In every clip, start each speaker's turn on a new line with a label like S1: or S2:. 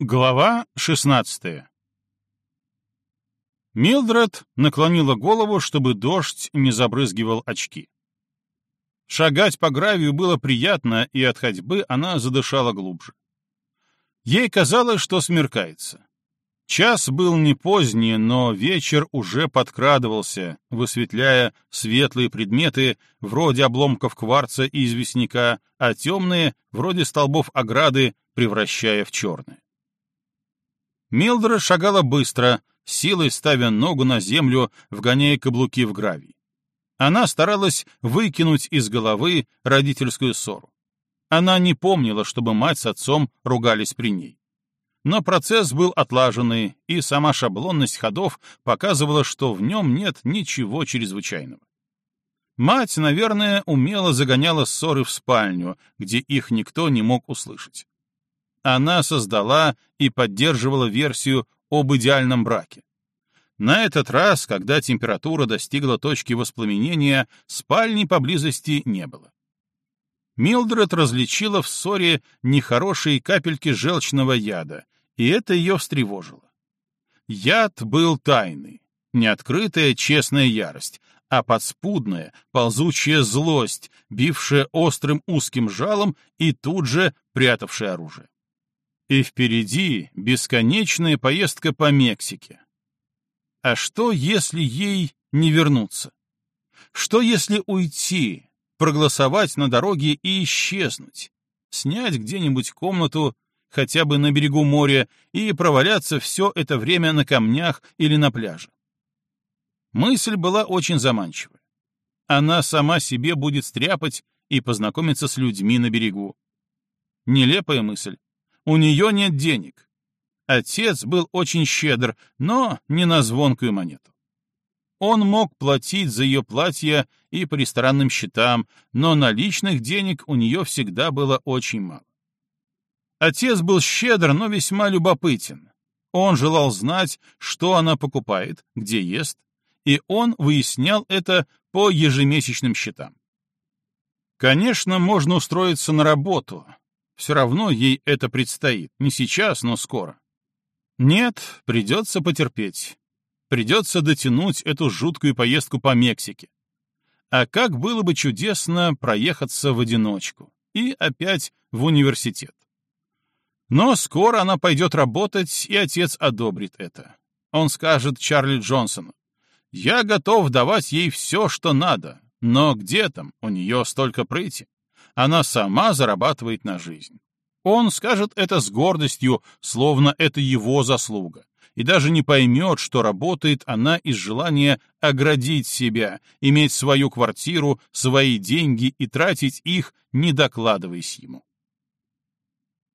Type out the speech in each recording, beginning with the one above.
S1: Глава 16 Милдред наклонила голову, чтобы дождь не забрызгивал очки. Шагать по гравию было приятно, и от ходьбы она задышала глубже. Ей казалось, что смеркается. Час был не поздний, но вечер уже подкрадывался, высветляя светлые предметы, вроде обломков кварца и известняка, а темные, вроде столбов ограды, превращая в черные. Милдред шагала быстро, силой ставя ногу на землю, вгоняя каблуки в гравий. Она старалась выкинуть из головы родительскую ссору. Она не помнила, чтобы мать с отцом ругались при ней. Но процесс был отлаженный, и сама шаблонность ходов показывала, что в нем нет ничего чрезвычайного. Мать, наверное, умело загоняла ссоры в спальню, где их никто не мог услышать она создала и поддерживала версию об идеальном браке. На этот раз, когда температура достигла точки воспламенения, спальни поблизости не было. Милдред различила в ссоре нехорошие капельки желчного яда, и это ее встревожило. Яд был тайный, не открытая честная ярость, а подспудная, ползучая злость, бившая острым узким жалом и тут же прятавшая оружие. И впереди бесконечная поездка по Мексике. А что, если ей не вернуться? Что, если уйти, проголосовать на дороге и исчезнуть? Снять где-нибудь комнату, хотя бы на берегу моря, и проваляться все это время на камнях или на пляже? Мысль была очень заманчивая. Она сама себе будет стряпать и познакомиться с людьми на берегу. Нелепая мысль, у нее нет денег. Отец был очень щедр, но не на звонкую монету. Он мог платить за ее платье и по ресторанным счетам, но наличных денег у нее всегда было очень мало. Отец был щедр, но весьма любопытен. Он желал знать, что она покупает, где ест, и он выяснял это по ежемесячным счетам. Конечно, можно устроиться на работу, все равно ей это предстоит, не сейчас, но скоро. Нет, придется потерпеть. Придется дотянуть эту жуткую поездку по Мексике. А как было бы чудесно проехаться в одиночку. И опять в университет. Но скоро она пойдет работать, и отец одобрит это. Он скажет Чарли Джонсону, «Я готов давать ей все, что надо, но где там, у нее столько прыти?» Она сама зарабатывает на жизнь. Он скажет это с гордостью, словно это его заслуга, и даже не поймет, что работает она из желания оградить себя, иметь свою квартиру, свои деньги и тратить их, не докладываясь ему.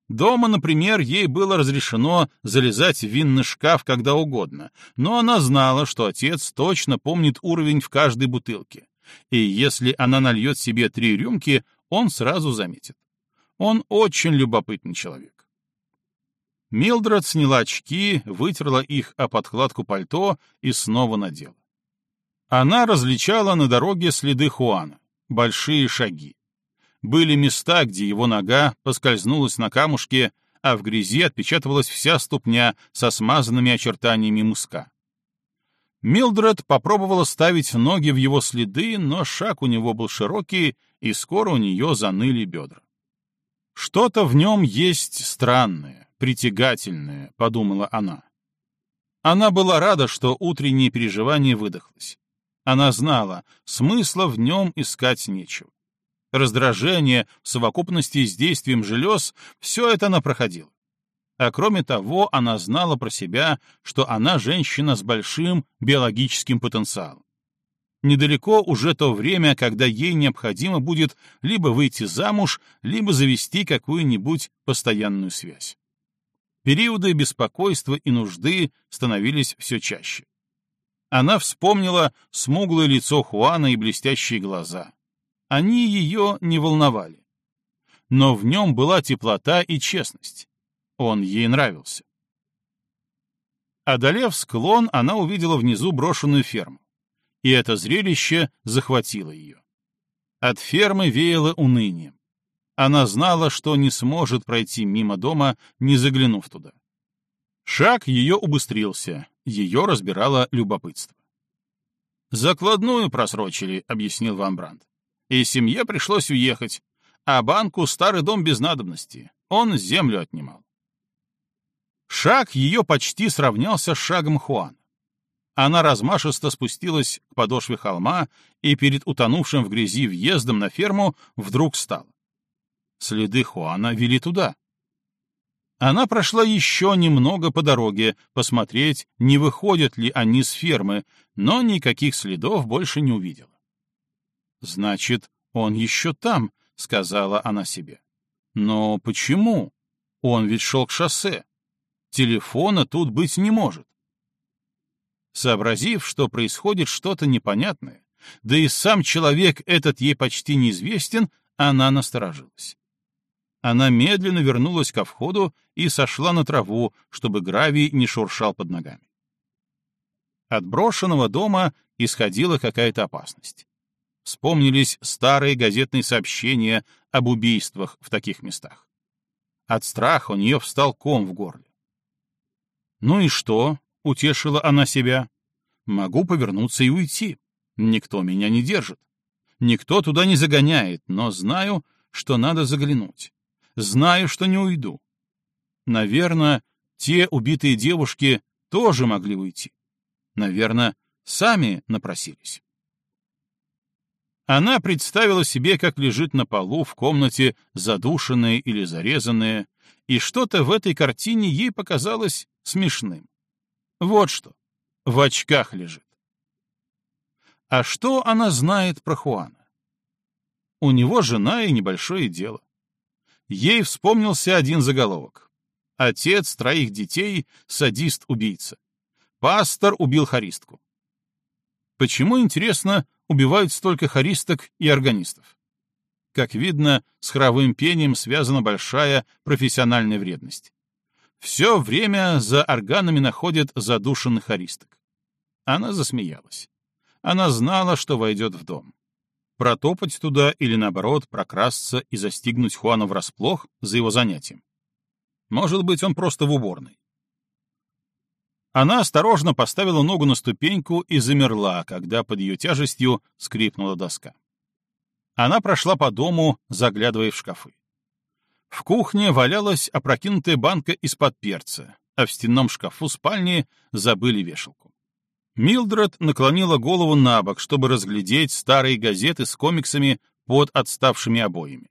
S1: Дома, например, ей было разрешено залезать в винный шкаф когда угодно, но она знала, что отец точно помнит уровень в каждой бутылке. И если она нальет себе три рюмки, он сразу заметит. Он очень любопытный человек. Милдред сняла очки, вытерла их о подкладку пальто и снова надела. Она различала на дороге следы Хуана, большие шаги. Были места, где его нога поскользнулась на камушке, а в грязи отпечатывалась вся ступня со смазанными очертаниями муска. Милдред попробовала ставить ноги в его следы, но шаг у него был широкий, и скоро у нее заныли бедра. «Что-то в нем есть странное, притягательное», — подумала она. Она была рада, что утреннее переживание выдохлось. Она знала, смысла в нем искать нечего. Раздражение в совокупности с действием желез — все это она проходила. А кроме того, она знала про себя, что она женщина с большим биологическим потенциалом. Недалеко уже то время, когда ей необходимо будет либо выйти замуж, либо завести какую-нибудь постоянную связь. Периоды беспокойства и нужды становились все чаще. Она вспомнила смуглое лицо Хуана и блестящие глаза. Они ее не волновали. Но в нем была теплота и честность. Он ей нравился. Одолев склон, она увидела внизу брошенную ферму и это зрелище захватило ее. От фермы веяло унынием. Она знала, что не сможет пройти мимо дома, не заглянув туда. Шаг ее убыстрился, ее разбирало любопытство. «Закладную просрочили», — объяснил Ван Брандт. «И семье пришлось уехать, а банку старый дом без надобности. Он землю отнимал». Шаг ее почти сравнялся с шагом Хуана. Она размашисто спустилась к подошве холма и перед утонувшим в грязи въездом на ферму вдруг стала. Следы Хуана вели туда. Она прошла еще немного по дороге, посмотреть, не выходят ли они с фермы, но никаких следов больше не увидела. «Значит, он еще там», — сказала она себе. «Но почему? Он ведь шел к шоссе. Телефона тут быть не может». Сообразив, что происходит что-то непонятное, да и сам человек этот ей почти неизвестен, она насторожилась. Она медленно вернулась ко входу и сошла на траву, чтобы гравий не шуршал под ногами. От брошенного дома исходила какая-то опасность. Вспомнились старые газетные сообщения об убийствах в таких местах. От страха у нее встал ком в горле. Ну и что? — утешила она себя. «Могу повернуться и уйти. Никто меня не держит. Никто туда не загоняет, но знаю, что надо заглянуть. Знаю, что не уйду. Наверное, те убитые девушки тоже могли уйти. Наверное, сами напросились». Она представила себе, как лежит на полу в комнате, задушенная или зарезанная, и что-то в этой картине ей показалось смешным. Вот что. В очках лежит. А что она знает про Хуана? У него жена и небольшое дело. Ей вспомнился один заголовок. Отец троих детей — садист-убийца. Пастор убил харистку. Почему, интересно, убивают столько харисток и органистов? Как видно, с хоровым пением связана большая профессиональная вредность. Все время за органами находят задушенных аристок. Она засмеялась. Она знала, что войдет в дом. Протопать туда или, наоборот, прокрасться и застигнуть Хуана врасплох за его занятием. Может быть, он просто в уборной. Она осторожно поставила ногу на ступеньку и замерла, когда под ее тяжестью скрипнула доска. Она прошла по дому, заглядывая в шкафы. В кухне валялась опрокинутая банка из-под перца, а в стенном шкафу спальни забыли вешалку. Милдред наклонила голову на бок, чтобы разглядеть старые газеты с комиксами под отставшими обоями.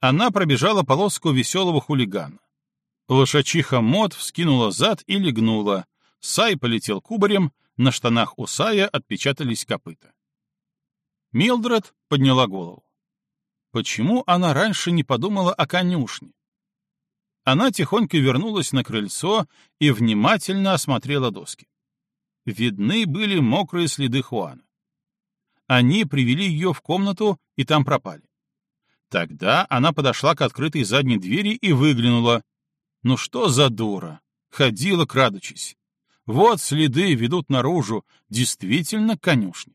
S1: Она пробежала полоску веселого хулигана. Лошачиха Мот вскинула зад и легнула. Сай полетел кубарем, на штанах у Сая отпечатались копыта. Милдред подняла голову. Почему она раньше не подумала о конюшне? Она тихонько вернулась на крыльцо и внимательно осмотрела доски. Видны были мокрые следы Хуана. Они привели ее в комнату и там пропали. Тогда она подошла к открытой задней двери и выглянула. Ну что за дура? Ходила, крадучись. Вот следы ведут наружу, действительно конюшня.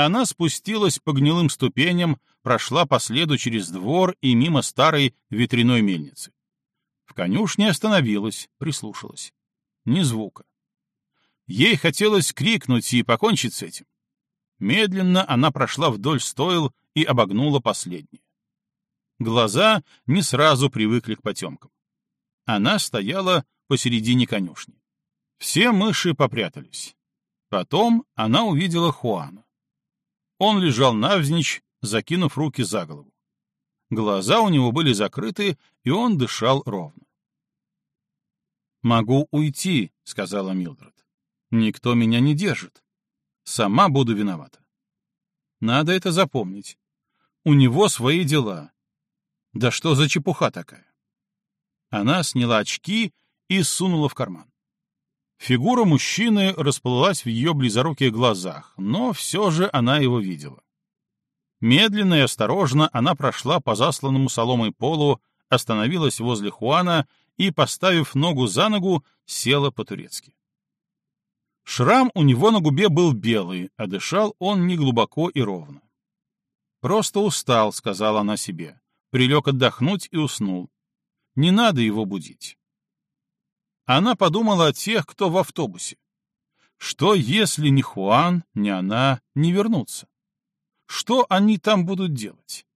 S1: Она спустилась по гнилым ступеням, прошла по следу через двор и мимо старой ветряной мельницы. В конюшне остановилась, прислушалась. Ни звука. Ей хотелось крикнуть и покончить с этим. Медленно она прошла вдоль стойл и обогнула последнее. Глаза не сразу привыкли к потемкам. Она стояла посередине конюшни. Все мыши попрятались. Потом она увидела Хуана. Он лежал навзничь, закинув руки за голову. Глаза у него были закрыты, и он дышал ровно. «Могу уйти», — сказала Милдред. «Никто меня не держит. Сама буду виновата. Надо это запомнить. У него свои дела. Да что за чепуха такая?» Она сняла очки и сунула в карман. Фигура мужчины расплылась в ее близоруких глазах, но все же она его видела. Медленно и осторожно она прошла по засланному соломой полу, остановилась возле Хуана и, поставив ногу за ногу, села по-турецки. Шрам у него на губе был белый, а дышал он неглубоко и ровно. «Просто устал», — сказала она себе. Прилег отдохнуть и уснул. Не надо его будить. Она подумала о тех, кто в автобусе. Что, если ни Хуан, ни она не вернутся? Что они там будут делать?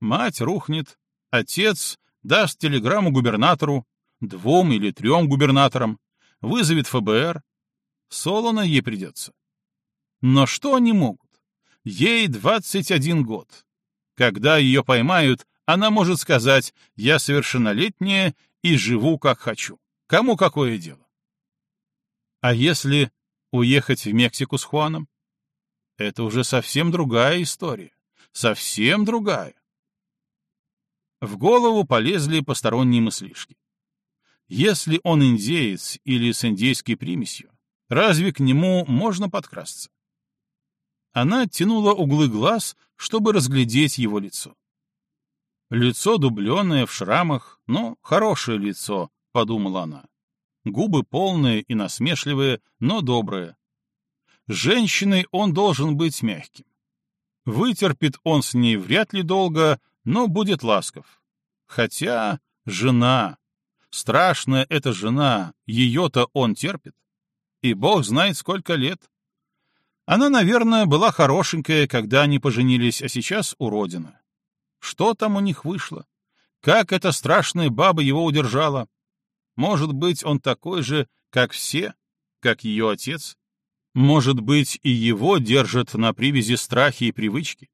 S1: Мать рухнет, отец даст телеграмму губернатору, двум или трем губернаторам, вызовет ФБР. Солоно ей придется. Но что они могут? Ей 21 год. Когда ее поймают, она может сказать «я совершеннолетняя и живу как хочу». Кому какое дело? А если уехать в Мексику с Хуаном? Это уже совсем другая история. Совсем другая. В голову полезли посторонние мыслишки. Если он индеец или с индейской примесью, разве к нему можно подкрасться? Она оттянула углы глаз, чтобы разглядеть его лицо. Лицо дубленое, в шрамах, но хорошее лицо, — подумала она. Губы полные и насмешливые, но добрые. Женщиной он должен быть мягким. Вытерпит он с ней вряд ли долго, но будет ласков. Хотя жена, страшная эта жена, ее-то он терпит. И бог знает, сколько лет. Она, наверное, была хорошенькая, когда они поженились, а сейчас уродина. Что там у них вышло? Как эта страшная баба его удержала? Может быть, он такой же, как все, как ее отец? Может быть, и его держат на привязи страхи и привычки?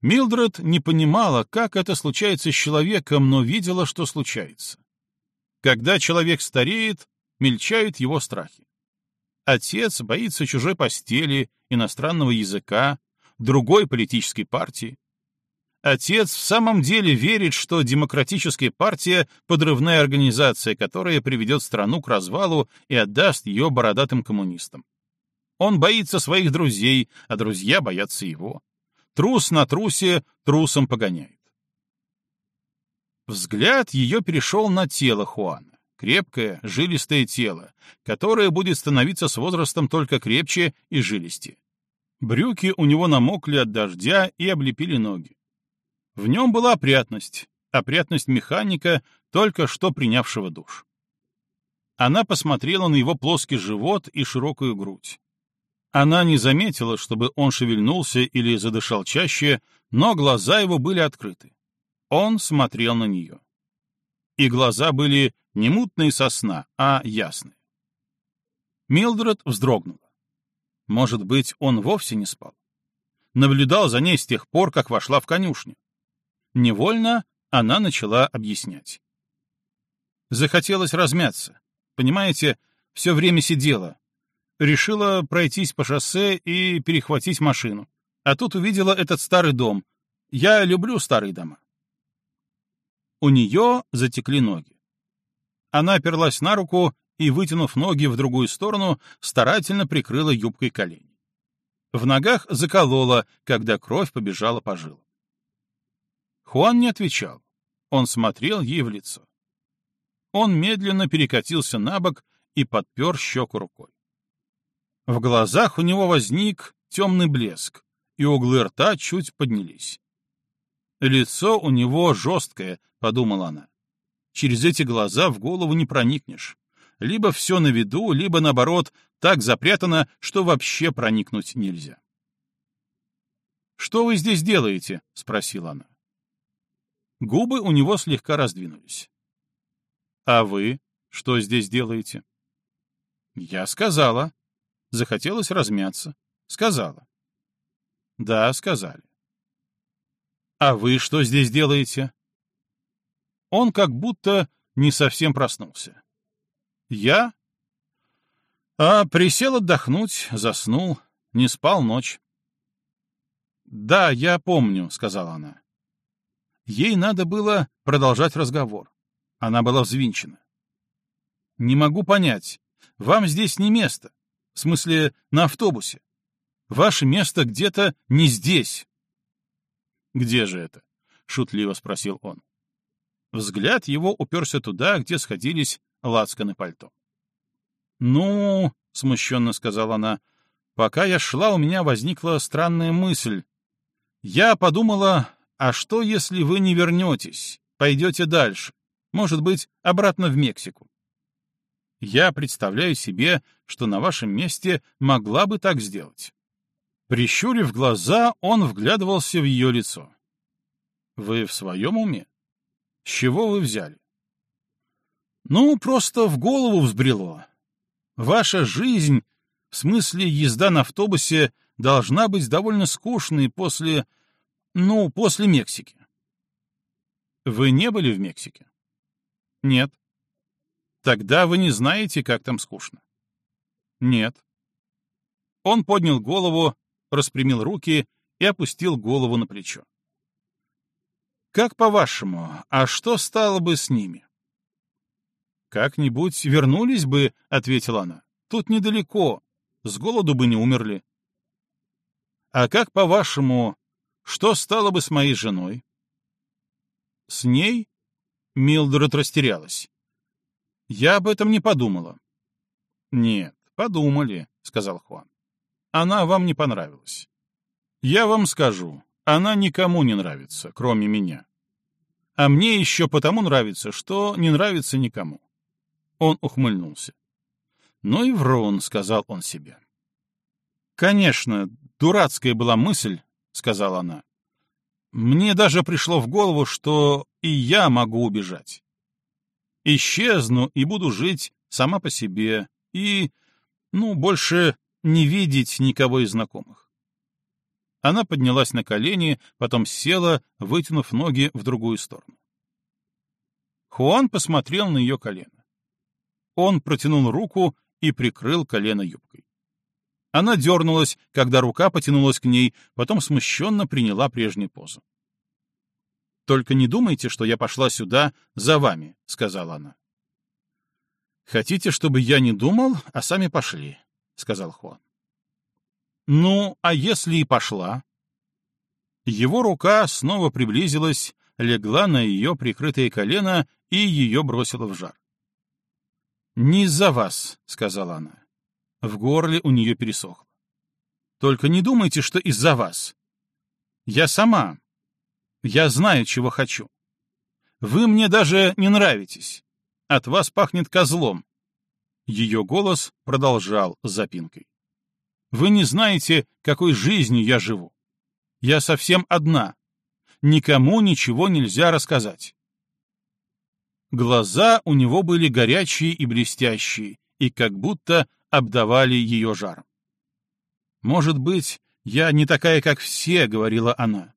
S1: Милдред не понимала, как это случается с человеком, но видела, что случается. Когда человек стареет, мельчают его страхи. Отец боится чужой постели, иностранного языка, другой политической партии. Отец в самом деле верит, что демократическая партия — подрывная организация, которая приведет страну к развалу и отдаст ее бородатым коммунистам. Он боится своих друзей, а друзья боятся его. Трус на трусе трусом погоняет. Взгляд ее перешел на тело Хуана. Крепкое, жилистое тело, которое будет становиться с возрастом только крепче и жилистее. Брюки у него намокли от дождя и облепили ноги. В нем была опрятность, опрятность механика, только что принявшего душ. Она посмотрела на его плоский живот и широкую грудь. Она не заметила, чтобы он шевельнулся или задышал чаще, но глаза его были открыты. Он смотрел на нее. И глаза были не мутные со сна, а ясные. Милдред вздрогнула. Может быть, он вовсе не спал. Наблюдал за ней с тех пор, как вошла в конюшню. Невольно она начала объяснять. Захотелось размяться. Понимаете, все время сидела. Решила пройтись по шоссе и перехватить машину. А тут увидела этот старый дом. Я люблю старые дома. У нее затекли ноги. Она оперлась на руку и, вытянув ноги в другую сторону, старательно прикрыла юбкой колени. В ногах заколола, когда кровь побежала по жилам. Хуан не отвечал. Он смотрел ей в лицо. Он медленно перекатился на бок и подпер щеку рукой. В глазах у него возник темный блеск, и углы рта чуть поднялись. «Лицо у него жесткое», — подумала она. «Через эти глаза в голову не проникнешь. Либо все на виду, либо, наоборот, так запрятано, что вообще проникнуть нельзя». «Что вы здесь делаете?» — спросила она. Губы у него слегка раздвинулись. «А вы что здесь делаете?» «Я сказала». Захотелось размяться. Сказала. «Да, сказали». «А вы что здесь делаете?» Он как будто не совсем проснулся. «Я?» «А, присел отдохнуть, заснул, не спал ночь». «Да, я помню», — сказала она. Ей надо было продолжать разговор. Она была взвинчена. «Не могу понять. Вам здесь не место. В смысле, на автобусе. Ваше место где-то не здесь». «Где же это?» — шутливо спросил он. Взгляд его уперся туда, где сходились лацканы пальто. «Ну...» — смущенно сказала она. «Пока я шла, у меня возникла странная мысль. Я подумала, а что, если вы не вернетесь, пойдете дальше? Может быть, обратно в Мексику? Я представляю себе, что на вашем месте могла бы так сделать. Прищурив глаза, он вглядывался в ее лицо. Вы в своем уме? С чего вы взяли? Ну, просто в голову взбрело. Ваша жизнь, в смысле езда на автобусе, должна быть довольно скучной после... ну, после Мексики. Вы не были в Мексике? Нет. Тогда вы не знаете, как там скучно. Нет. Он поднял голову, распрямил руки и опустил голову на плечо. Как по-вашему, а что стало бы с ними? Как-нибудь вернулись бы, ответила она. Тут недалеко, с голоду бы не умерли. А как по-вашему, что стало бы с моей женой? С ней? Милдред растерялась. Я об этом не подумала. Нет, подумали, сказал Хуан. Она вам не понравилась. Я вам скажу, она никому не нравится, кроме меня. А мне еще потому нравится, что не нравится никому. Он ухмыльнулся. Ну и врун, сказал он себе. Конечно, дурацкая была мысль, сказала она. Мне даже пришло в голову, что и я могу убежать. Исчезну и буду жить сама по себе, и, ну, больше не видеть никого из знакомых. Она поднялась на колени, потом села, вытянув ноги в другую сторону. Хуан посмотрел на ее колено. Он протянул руку и прикрыл колено юбкой. Она дернулась, когда рука потянулась к ней, потом смущенно приняла прежнюю позу. «Только не думайте, что я пошла сюда за вами», — сказала она. «Хотите, чтобы я не думал, а сами пошли», — сказал Хуан. «Ну, а если и пошла?» Его рука снова приблизилась, легла на ее прикрытое колено и ее бросила в жар. «Не из-за вас», — сказала она. В горле у нее пересохло. «Только не думайте, что из-за вас. Я сама. Я знаю, чего хочу. Вы мне даже не нравитесь. От вас пахнет козлом». Ее голос продолжал запинкой. Вы не знаете, какой жизнью я живу. Я совсем одна. Никому ничего нельзя рассказать. Глаза у него были горячие и блестящие, и как будто обдавали ее жаром. «Может быть, я не такая, как все», — говорила она.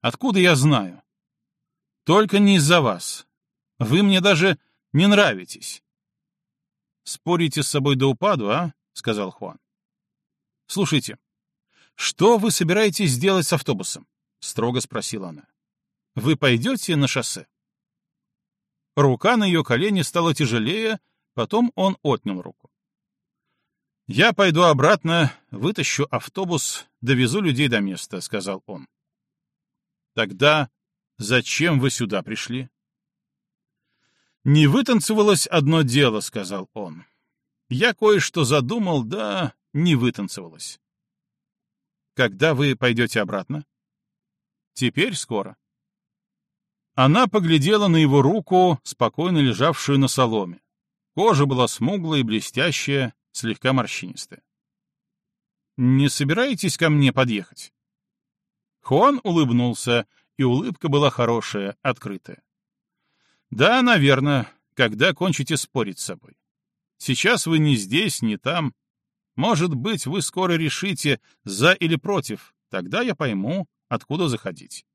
S1: «Откуда я знаю?» «Только не из-за вас. Вы мне даже не нравитесь». «Спорите с собой до упаду, а?» — сказал Хуан. «Слушайте, что вы собираетесь делать с автобусом?» — строго спросила она. «Вы пойдете на шоссе?» Рука на ее колене стала тяжелее, потом он отнял руку. «Я пойду обратно, вытащу автобус, довезу людей до места», — сказал он. «Тогда зачем вы сюда пришли?» «Не вытанцевалось одно дело», — сказал он. «Я кое-что задумал, да не вытанцевалось. Когда вы пойдете обратно? Теперь скоро. Она поглядела на его руку, спокойно лежавшую на соломе. Кожа была смуглая и блестящая, слегка морщинистая. «Не собираетесь ко мне подъехать?» Хуан улыбнулся, и улыбка была хорошая, открытая. «Да, наверное, когда кончите спорить с собой. Сейчас вы не здесь, не там, может быть, вы скоро решите, за или против, тогда я пойму, откуда заходить.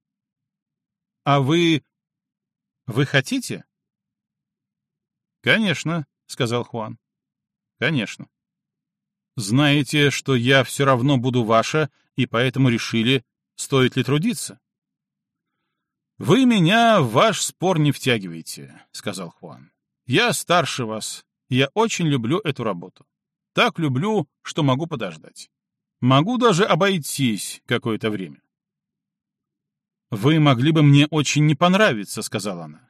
S1: А вы... вы хотите? Конечно, сказал Хуан. Конечно. Знаете, что я все равно буду ваша, и поэтому решили, стоит ли трудиться? Вы меня в ваш спор не втягиваете, сказал Хуан. Я старше вас, я очень люблю эту работу. Так люблю, что могу подождать. Могу даже обойтись какое-то время. «Вы могли бы мне очень не понравиться», — сказала она.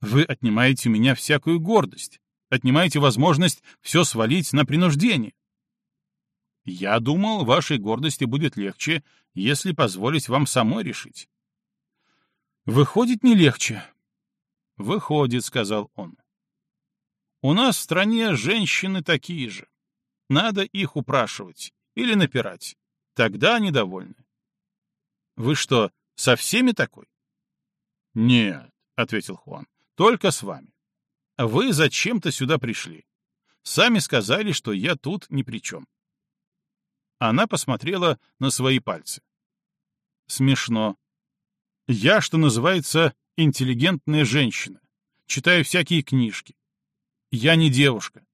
S1: «Вы отнимаете у меня всякую гордость, отнимаете возможность все свалить на принуждение. Я думал, вашей гордости будет легче, если позволить вам самой решить». «Выходит, не легче». «Выходит», — сказал он. У нас в стране женщины такие же. Надо их упрашивать или напирать. Тогда они довольны. Вы что, со всеми такой? Нет, — ответил Хуан, — только с вами. Вы зачем-то сюда пришли. Сами сказали, что я тут ни при чем. Она посмотрела на свои пальцы. Смешно. Я, что называется, интеллигентная женщина. Читаю всякие книжки. Я не девушка.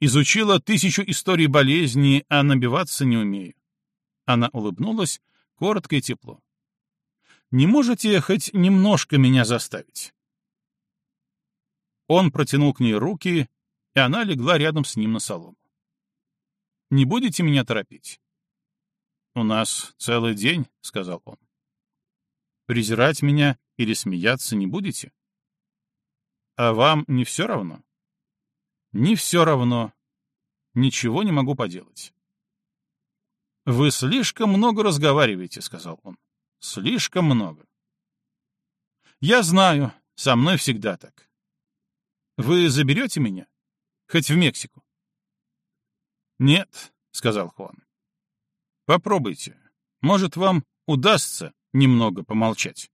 S1: Изучила тысячу историй болезни, а набиваться не умею. Она улыбнулась, коротко и тепло. Не можете хоть немножко меня заставить? Он протянул к ней руки, и она легла рядом с ним на солому. Не будете меня торопить? У нас целый день, — сказал он. Презирать меня или смеяться не будете? А вам не все равно? Не все равно. Ничего не могу поделать. Вы слишком много разговариваете, — сказал он. Слишком много. Я знаю, со мной всегда так. Вы заберете меня? Хоть в Мексику? Нет, — сказал Хуан. Попробуйте. Может, вам удастся немного помолчать.